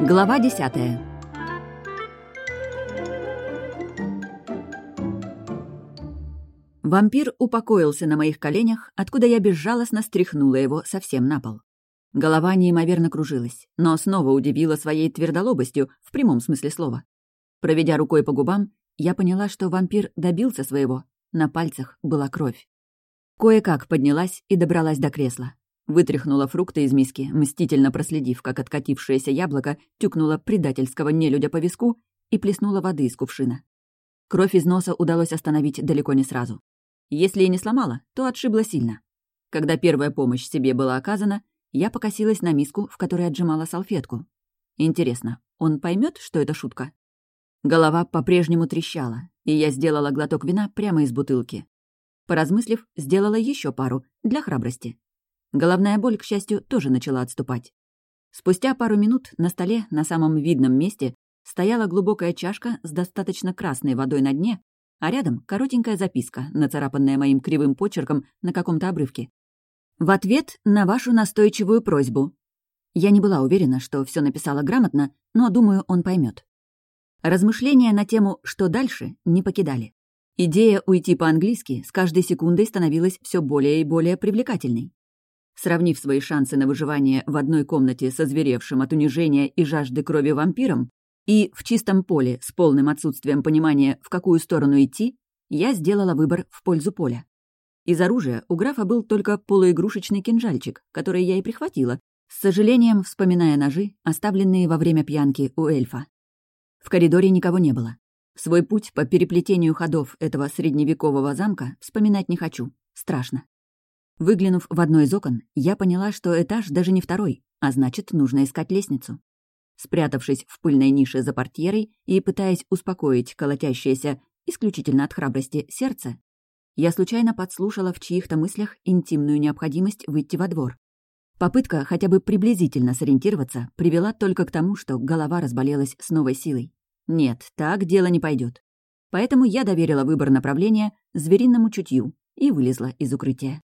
Глава десятая. Вампир упокоился на моих коленях, откуда я безжалостно стряхнула его совсем на пол. Голова неимоверно кружилась, но снова удивила своей твердолобостью, в прямом смысле слова. Проведя рукой по губам, я поняла, что вампир добился своего. На пальцах была кровь. Кое-как поднялась и добралась до кресла. Вытряхнула фрукты из миски, мстительно проследив, как откатившееся яблоко тюкнуло предательского нелюдя по виску и плеснула воды из кувшина. Кровь из носа удалось остановить далеко не сразу. Если и не сломала, то отшибла сильно. Когда первая помощь себе была оказана, я покосилась на миску, в которой отжимала салфетку. Интересно, он поймет, что это шутка? Голова по-прежнему трещала, и я сделала глоток вина прямо из бутылки. Поразмыслив, сделала еще пару, для храбрости. Головная боль, к счастью, тоже начала отступать. Спустя пару минут на столе, на самом видном месте, стояла глубокая чашка с достаточно красной водой на дне, а рядом коротенькая записка, нацарапанная моим кривым почерком на каком-то обрывке. «В ответ на вашу настойчивую просьбу». Я не была уверена, что все написала грамотно, но, думаю, он поймет. Размышления на тему «что дальше» не покидали. Идея уйти по-английски с каждой секундой становилась все более и более привлекательной. Сравнив свои шансы на выживание в одной комнате со зверевшим от унижения и жажды крови вампиром и в чистом поле с полным отсутствием понимания, в какую сторону идти, я сделала выбор в пользу поля. Из оружия у графа был только полуигрушечный кинжальчик, который я и прихватила, с сожалением вспоминая ножи, оставленные во время пьянки у эльфа. В коридоре никого не было. Свой путь по переплетению ходов этого средневекового замка вспоминать не хочу. Страшно. Выглянув в одно из окон, я поняла, что этаж даже не второй, а значит, нужно искать лестницу. Спрятавшись в пыльной нише за портьерой и пытаясь успокоить колотящееся исключительно от храбрости сердце, я случайно подслушала в чьих-то мыслях интимную необходимость выйти во двор. Попытка хотя бы приблизительно сориентироваться привела только к тому, что голова разболелась с новой силой. Нет, так дело не пойдет. Поэтому я доверила выбор направления звериному чутью и вылезла из укрытия.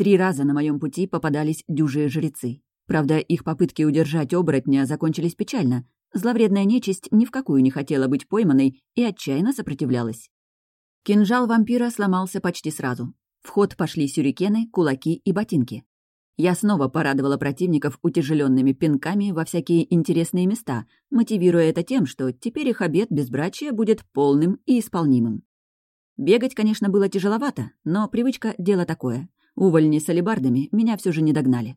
Три раза на моем пути попадались дюжие жрецы. Правда, их попытки удержать оборотня закончились печально. Зловредная нечисть ни в какую не хотела быть пойманной и отчаянно сопротивлялась. Кинжал вампира сломался почти сразу. В ход пошли сюрикены, кулаки и ботинки. Я снова порадовала противников утяжеленными пинками во всякие интересные места, мотивируя это тем, что теперь их обед безбрачия будет полным и исполнимым. Бегать, конечно, было тяжеловато, но привычка — дело такое. Увольни с алебардами меня все же не догнали.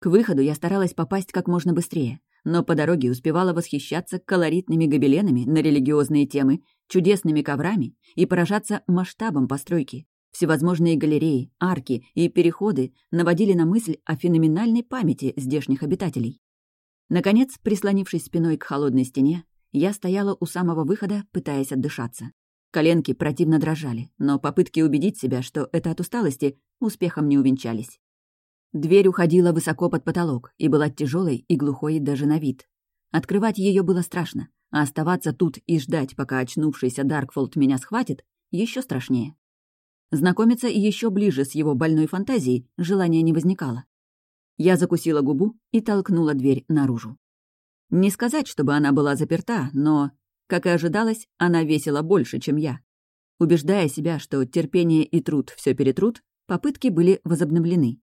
К выходу я старалась попасть как можно быстрее, но по дороге успевала восхищаться колоритными гобеленами на религиозные темы, чудесными коврами и поражаться масштабом постройки. Всевозможные галереи, арки и переходы наводили на мысль о феноменальной памяти здешних обитателей. Наконец, прислонившись спиной к холодной стене, я стояла у самого выхода, пытаясь отдышаться. Коленки противно дрожали, но попытки убедить себя, что это от усталости, успехом не увенчались. Дверь уходила высоко под потолок и была тяжелой и глухой даже на вид. Открывать ее было страшно, а оставаться тут и ждать, пока очнувшийся Даркфолд меня схватит, еще страшнее. Знакомиться еще ближе с его больной фантазией желания не возникало. Я закусила губу и толкнула дверь наружу. Не сказать, чтобы она была заперта, но как и ожидалось, она весила больше, чем я. Убеждая себя, что терпение и труд все перетрут, попытки были возобновлены.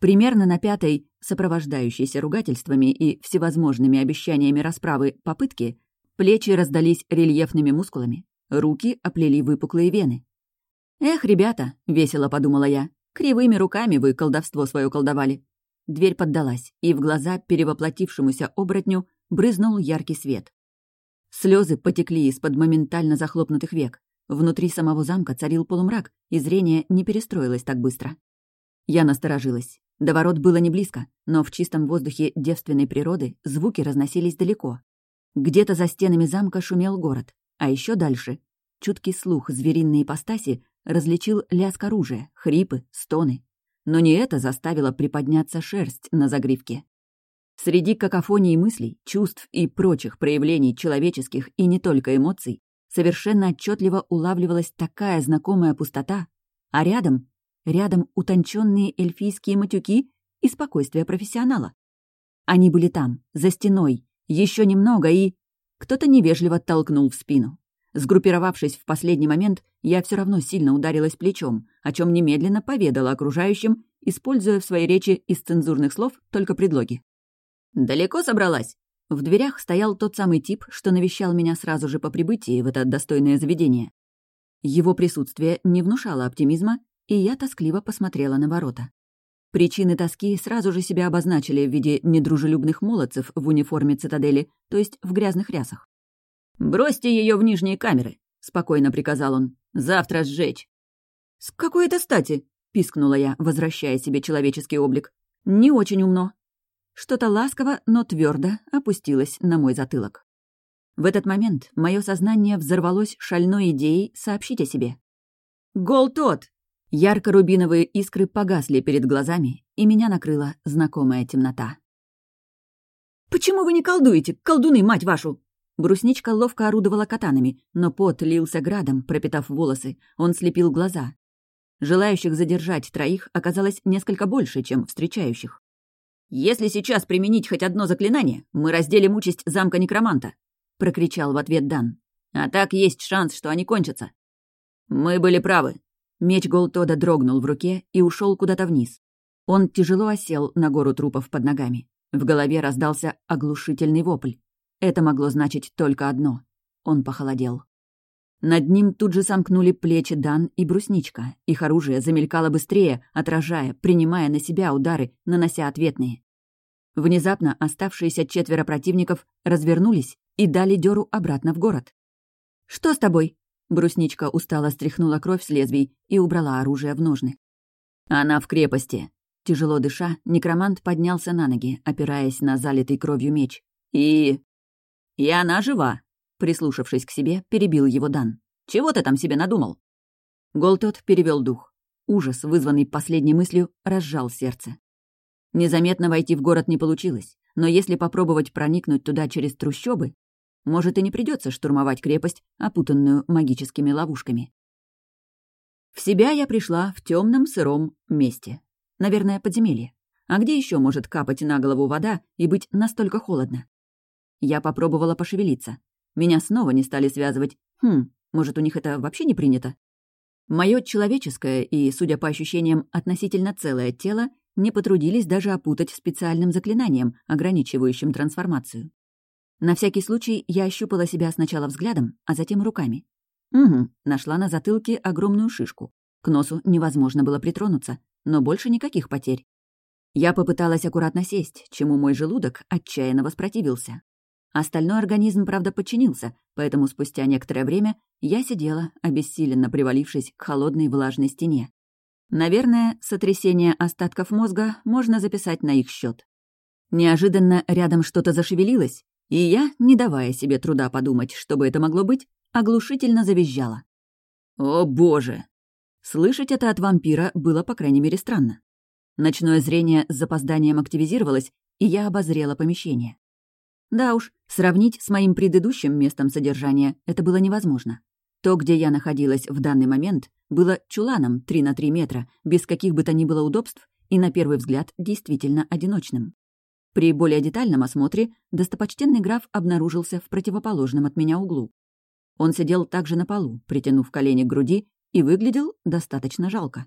Примерно на пятой, сопровождающейся ругательствами и всевозможными обещаниями расправы попытки, плечи раздались рельефными мускулами, руки оплели выпуклые вены. «Эх, ребята», — весело подумала я, — «кривыми руками вы колдовство свое колдовали». Дверь поддалась, и в глаза перевоплотившемуся оборотню брызнул яркий свет. Слезы потекли из-под моментально захлопнутых век. Внутри самого замка царил полумрак, и зрение не перестроилось так быстро. Я насторожилась. До ворот было не близко, но в чистом воздухе девственной природы звуки разносились далеко. Где-то за стенами замка шумел город, а еще дальше чуткий слух звериной ипостаси различил лязг оружия, хрипы, стоны. Но не это заставило приподняться шерсть на загривке. Среди какофонии мыслей, чувств и прочих проявлений человеческих и не только эмоций совершенно отчетливо улавливалась такая знакомая пустота, а рядом, рядом утонченные эльфийские матюки и спокойствие профессионала. Они были там, за стеной, Еще немного и... Кто-то невежливо толкнул в спину. Сгруппировавшись в последний момент, я все равно сильно ударилась плечом, о чем немедленно поведала окружающим, используя в своей речи из цензурных слов только предлоги. «Далеко собралась?» В дверях стоял тот самый тип, что навещал меня сразу же по прибытии в это достойное заведение. Его присутствие не внушало оптимизма, и я тоскливо посмотрела на ворота. Причины тоски сразу же себя обозначили в виде недружелюбных молодцев в униформе цитадели, то есть в грязных рясах. «Бросьте ее в нижние камеры», — спокойно приказал он. «Завтра сжечь». «С какой это стати?» — пискнула я, возвращая себе человеческий облик. «Не очень умно». Что-то ласково, но твердо опустилось на мой затылок. В этот момент мое сознание взорвалось шальной идеей сообщить о себе. «Гол тот!» Ярко-рубиновые искры погасли перед глазами, и меня накрыла знакомая темнота. «Почему вы не колдуете, колдуны, мать вашу?» Брусничка ловко орудовала катанами, но пот лился градом, пропитав волосы, он слепил глаза. Желающих задержать троих оказалось несколько больше, чем встречающих. «Если сейчас применить хоть одно заклинание, мы разделим участь замка некроманта», — прокричал в ответ Дан. «А так есть шанс, что они кончатся». «Мы были правы», Меч Голтода дрогнул в руке и ушел куда-то вниз. Он тяжело осел на гору трупов под ногами. В голове раздался оглушительный вопль. Это могло значить только одно. Он похолодел. Над ним тут же сомкнули плечи Дан и Брусничка. Их оружие замелькало быстрее, отражая, принимая на себя удары, нанося ответные. Внезапно оставшиеся четверо противников развернулись и дали дёру обратно в город. «Что с тобой?» Брусничка устало стряхнула кровь с лезвий и убрала оружие в ножны. «Она в крепости». Тяжело дыша, некромант поднялся на ноги, опираясь на залитый кровью меч. «И... и она жива!» Прислушавшись к себе, перебил его Дан. «Чего ты там себе надумал?» Голтот перевел дух. Ужас, вызванный последней мыслью, разжал сердце. Незаметно войти в город не получилось, но если попробовать проникнуть туда через трущобы, может, и не придется штурмовать крепость, опутанную магическими ловушками. В себя я пришла в темном сыром месте. Наверное, подземелье. А где еще может капать на голову вода и быть настолько холодно? Я попробовала пошевелиться. Меня снова не стали связывать. Хм, может, у них это вообще не принято? Мое человеческое и, судя по ощущениям, относительно целое тело не потрудились даже опутать специальным заклинанием, ограничивающим трансформацию. На всякий случай я ощупала себя сначала взглядом, а затем руками. Угу, нашла на затылке огромную шишку. К носу невозможно было притронуться, но больше никаких потерь. Я попыталась аккуратно сесть, чему мой желудок отчаянно воспротивился. Остальной организм, правда, подчинился, поэтому спустя некоторое время я сидела, обессиленно привалившись к холодной влажной стене. Наверное, сотрясение остатков мозга можно записать на их счет. Неожиданно рядом что-то зашевелилось, и я, не давая себе труда подумать, что бы это могло быть, оглушительно завизжала. «О боже!» Слышать это от вампира было, по крайней мере, странно. Ночное зрение с запозданием активизировалось, и я обозрела помещение. Да уж, сравнить с моим предыдущим местом содержания это было невозможно. То, где я находилась в данный момент, было чуланом 3 на 3 метра, без каких бы то ни было удобств и, на первый взгляд, действительно одиночным. При более детальном осмотре достопочтенный граф обнаружился в противоположном от меня углу. Он сидел также на полу, притянув колени к груди, и выглядел достаточно жалко.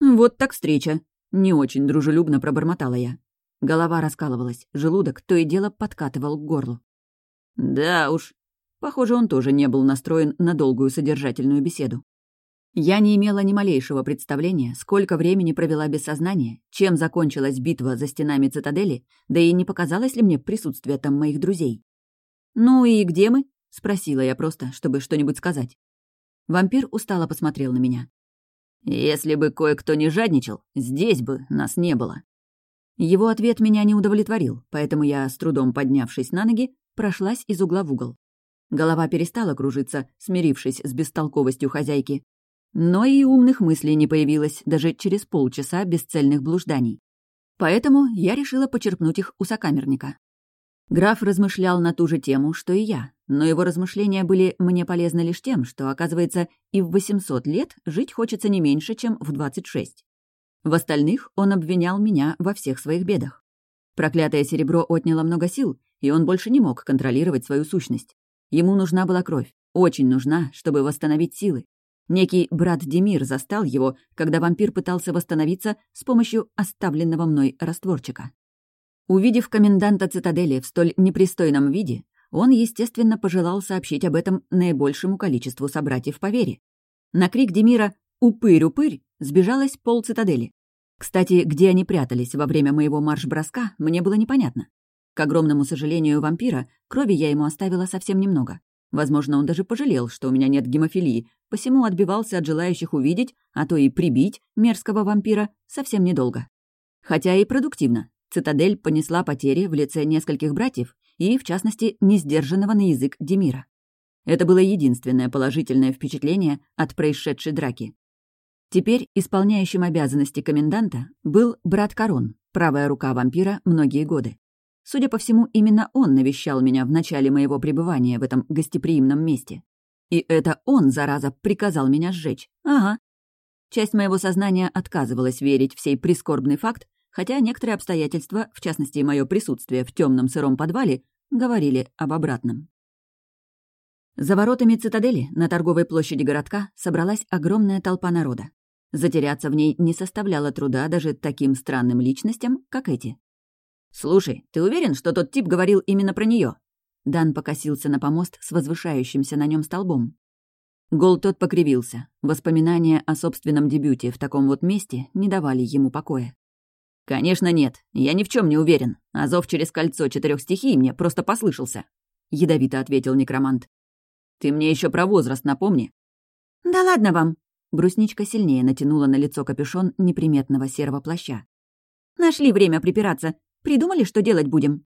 «Вот так встреча!» — не очень дружелюбно пробормотала я. Голова раскалывалась, желудок то и дело подкатывал к горлу. «Да уж». Похоже, он тоже не был настроен на долгую содержательную беседу. Я не имела ни малейшего представления, сколько времени провела без сознания, чем закончилась битва за стенами цитадели, да и не показалось ли мне присутствие там моих друзей. «Ну и где мы?» — спросила я просто, чтобы что-нибудь сказать. Вампир устало посмотрел на меня. «Если бы кое-кто не жадничал, здесь бы нас не было». Его ответ меня не удовлетворил, поэтому я, с трудом поднявшись на ноги, прошлась из угла в угол. Голова перестала кружиться, смирившись с бестолковостью хозяйки, но и умных мыслей не появилось даже через полчаса бесцельных блужданий. Поэтому я решила почерпнуть их у сокамерника. Граф размышлял на ту же тему, что и я, но его размышления были мне полезны лишь тем, что, оказывается, и в 800 лет жить хочется не меньше, чем в 26. В остальных он обвинял меня во всех своих бедах. Проклятое серебро отняло много сил, и он больше не мог контролировать свою сущность. Ему нужна была кровь, очень нужна, чтобы восстановить силы. Некий брат Демир застал его, когда вампир пытался восстановиться с помощью оставленного мной растворчика. Увидев коменданта цитадели в столь непристойном виде, он, естественно, пожелал сообщить об этом наибольшему количеству собратьев по вере. На крик Демира «Упырь-упырь!» сбежалась пол цитадели. Кстати, где они прятались во время моего марш-броска, мне было непонятно. К огромному сожалению вампира, крови я ему оставила совсем немного. Возможно, он даже пожалел, что у меня нет гемофилии, посему отбивался от желающих увидеть, а то и прибить мерзкого вампира совсем недолго. Хотя и продуктивно. Цитадель понесла потери в лице нескольких братьев и, в частности, несдержанного на язык Демира. Это было единственное положительное впечатление от происшедшей драки. Теперь исполняющим обязанности коменданта был брат Корон, правая рука вампира многие годы. Судя по всему, именно он навещал меня в начале моего пребывания в этом гостеприимном месте. И это он, зараза, приказал меня сжечь. Ага. Часть моего сознания отказывалась верить в сей прискорбный факт, хотя некоторые обстоятельства, в частности, мое присутствие в темном сыром подвале, говорили об обратном. За воротами цитадели на торговой площади городка собралась огромная толпа народа. Затеряться в ней не составляло труда даже таким странным личностям, как эти. «Слушай, ты уверен, что тот тип говорил именно про нее? Дан покосился на помост с возвышающимся на нем столбом. Гол тот покривился. Воспоминания о собственном дебюте в таком вот месте не давали ему покоя. «Конечно нет. Я ни в чем не уверен. А зов через кольцо четырех стихий мне просто послышался», — ядовито ответил некромант. Ты мне еще про возраст напомни». «Да ладно вам!» Брусничка сильнее натянула на лицо капюшон неприметного серого плаща. «Нашли время припираться. Придумали, что делать будем?»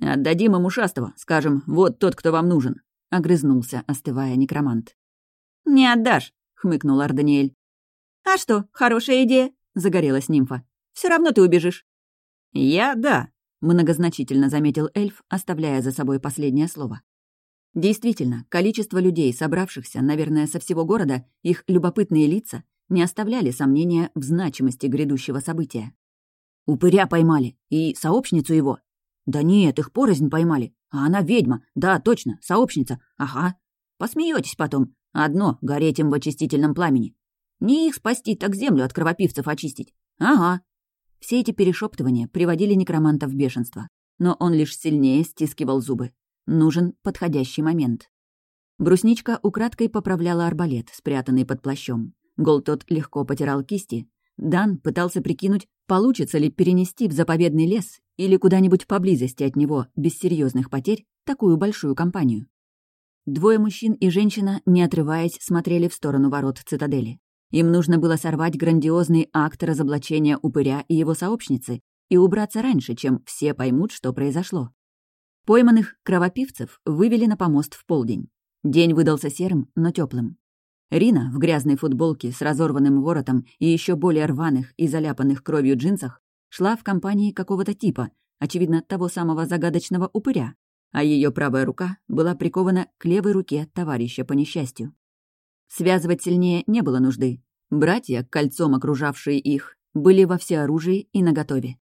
«Отдадим им ушастого. Скажем, вот тот, кто вам нужен», — огрызнулся, остывая некромант. «Не отдашь», — хмыкнул Арданиэль. «А что, хорошая идея», — загорелась нимфа. Все равно ты убежишь». «Я — да», — многозначительно заметил эльф, оставляя за собой последнее слово. Действительно, количество людей, собравшихся, наверное, со всего города, их любопытные лица, не оставляли сомнения в значимости грядущего события. «Упыря поймали. И сообщницу его». «Да нет, их порознь поймали. А она ведьма. Да, точно, сообщница. Ага. Посмеетесь потом. Одно — гореть им в очистительном пламени. Не их спасти, так землю от кровопивцев очистить. Ага». Все эти перешептывания приводили некроманта в бешенство. Но он лишь сильнее стискивал зубы. Нужен подходящий момент. Брусничка украдкой поправляла арбалет, спрятанный под плащом. Гол тот легко потирал кисти. Дан пытался прикинуть, получится ли перенести в заповедный лес или куда-нибудь поблизости от него, без серьезных потерь, такую большую компанию. Двое мужчин и женщина, не отрываясь, смотрели в сторону ворот цитадели. Им нужно было сорвать грандиозный акт разоблачения упыря и его сообщницы и убраться раньше, чем все поймут, что произошло. Пойманных кровопивцев вывели на помост в полдень. День выдался серым, но теплым. Рина в грязной футболке с разорванным воротом и еще более рваных и заляпанных кровью джинсах шла в компании какого-то типа, очевидно, того самого загадочного упыря, а ее правая рука была прикована к левой руке товарища по несчастью. Связывать сильнее не было нужды. Братья, кольцом окружавшие их, были во всеоружии и наготове.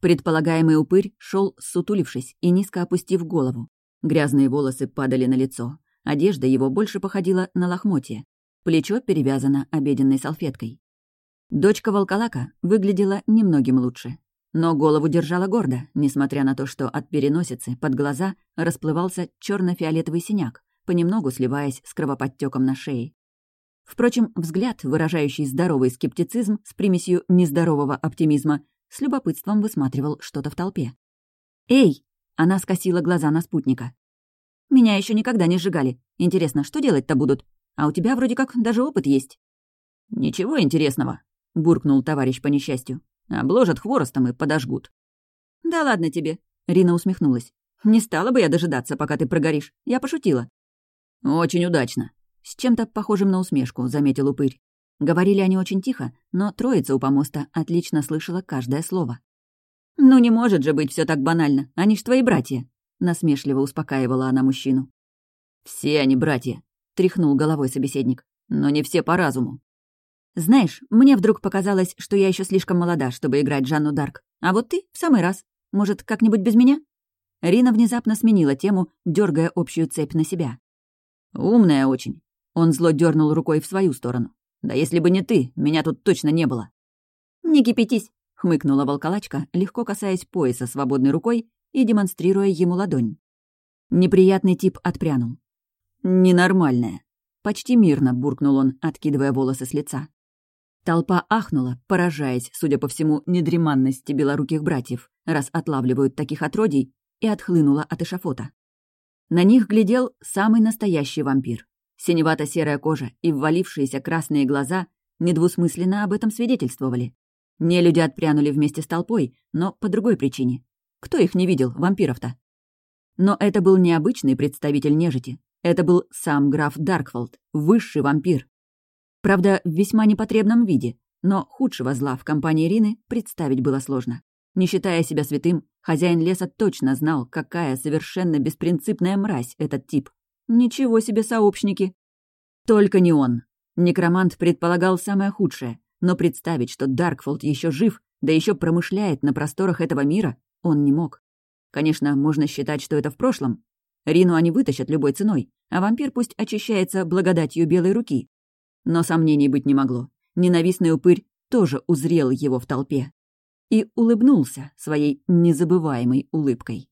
Предполагаемый упырь шел, сутулившись и низко опустив голову. Грязные волосы падали на лицо. Одежда его больше походила на лохмотье. Плечо перевязано обеденной салфеткой. Дочка волколака выглядела немногим лучше. Но голову держала гордо, несмотря на то, что от переносицы под глаза расплывался черно фиолетовый синяк, понемногу сливаясь с кровоподтеком на шее. Впрочем, взгляд, выражающий здоровый скептицизм с примесью нездорового оптимизма, с любопытством высматривал что-то в толпе. «Эй!» — она скосила глаза на спутника. «Меня еще никогда не сжигали. Интересно, что делать-то будут? А у тебя вроде как даже опыт есть». «Ничего интересного», — буркнул товарищ по несчастью. «Обложат хворостом и подожгут». «Да ладно тебе», — Рина усмехнулась. «Не стала бы я дожидаться, пока ты прогоришь. Я пошутила». «Очень удачно», — с чем-то похожим на усмешку, заметил упырь. Говорили они очень тихо, но троица у помоста отлично слышала каждое слово. «Ну не может же быть все так банально, они ж твои братья», — насмешливо успокаивала она мужчину. «Все они братья», — тряхнул головой собеседник, «но не все по разуму». «Знаешь, мне вдруг показалось, что я еще слишком молода, чтобы играть Жанну Дарк. А вот ты в самый раз. Может, как-нибудь без меня?» Рина внезапно сменила тему, дергая общую цепь на себя. «Умная очень». Он зло дернул рукой в свою сторону. «Да если бы не ты, меня тут точно не было». «Не кипятись», — хмыкнула волколачка, легко касаясь пояса свободной рукой и демонстрируя ему ладонь. Неприятный тип отпрянул. «Ненормальная». Почти мирно буркнул он, откидывая волосы с лица. Толпа ахнула, поражаясь, судя по всему, недреманности белоруких братьев, раз отлавливают таких отродий, и отхлынула от эшафота. На них глядел самый настоящий вампир. Синевато-серая кожа и ввалившиеся красные глаза недвусмысленно об этом свидетельствовали. Не люди отпрянули вместе с толпой, но по другой причине. Кто их не видел, вампиров-то? Но это был необычный представитель нежити. Это был сам граф Даркфолд, высший вампир. Правда, в весьма непотребном виде, но худшего зла в компании Рины представить было сложно. Не считая себя святым, хозяин леса точно знал, какая совершенно беспринципная мразь этот тип. Ничего себе сообщники! Только не он. Некромант предполагал самое худшее, но представить, что Даркфолд еще жив, да еще промышляет на просторах этого мира, он не мог. Конечно, можно считать, что это в прошлом. Рину они вытащат любой ценой, а вампир пусть очищается благодатью белой руки. Но сомнений быть не могло. Ненавистный упырь тоже узрел его в толпе. И улыбнулся своей незабываемой улыбкой.